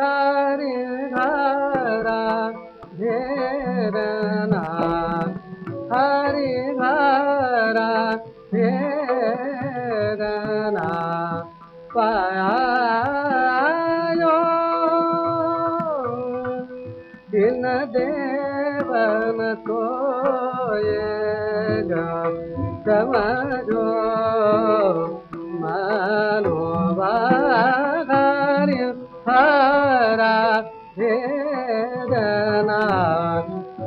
हरि घरा धेरा हरी भारा हरना पाया दिन तम जो Vedana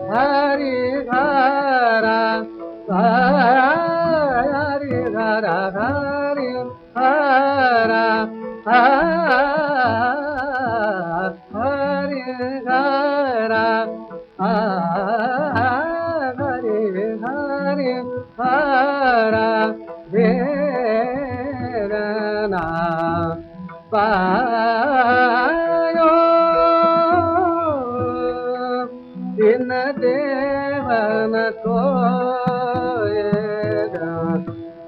Hari Hara Hari Hara Hari Hara Hari Hara Hari Hari देवन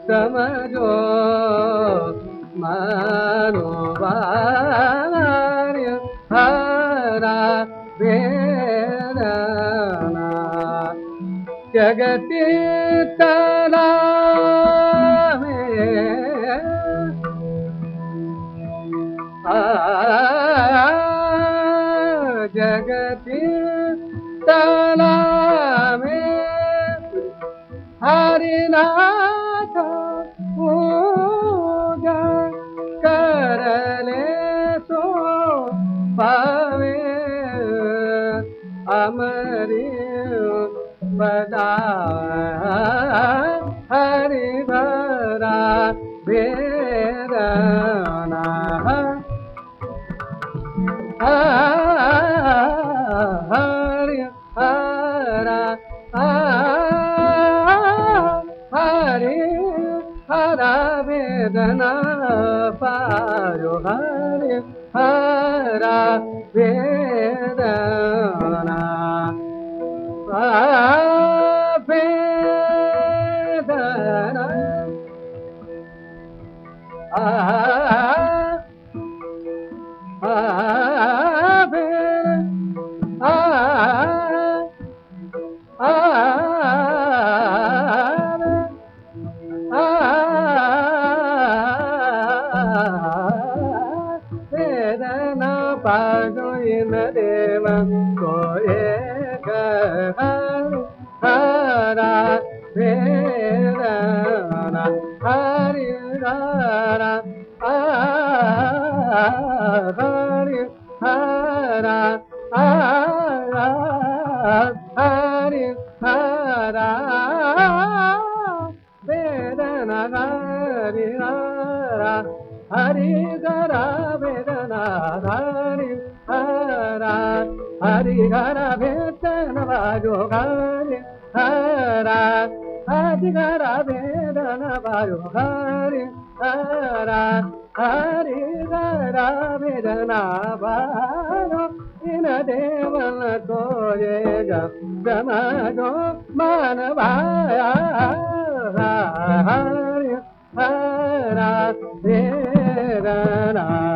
समजो मानो वार्य हरा वेदना। जगति तला जगति तला में हरिनाथ पूजा कर ले सो पावे अमरी बदा हरि भरा बेरना Hara Vedana Payo Hari Hara Vedana Vedana பாதோ என தேவம் கோயே ஹரா வேதனா ஹரி ஹரா ஹரி ஹரா ஹரி ஹரா வேதனா ஹரி ஹரா హరి గర వేదనాని హరా హరి గర వేదన వాయు హరి హరా హరి గర వేదన వాయు హరి హరా హరి గర వేదన వాయు ఇన దేవన కోయే గమగో మానవాయ హరి హరా Yeah na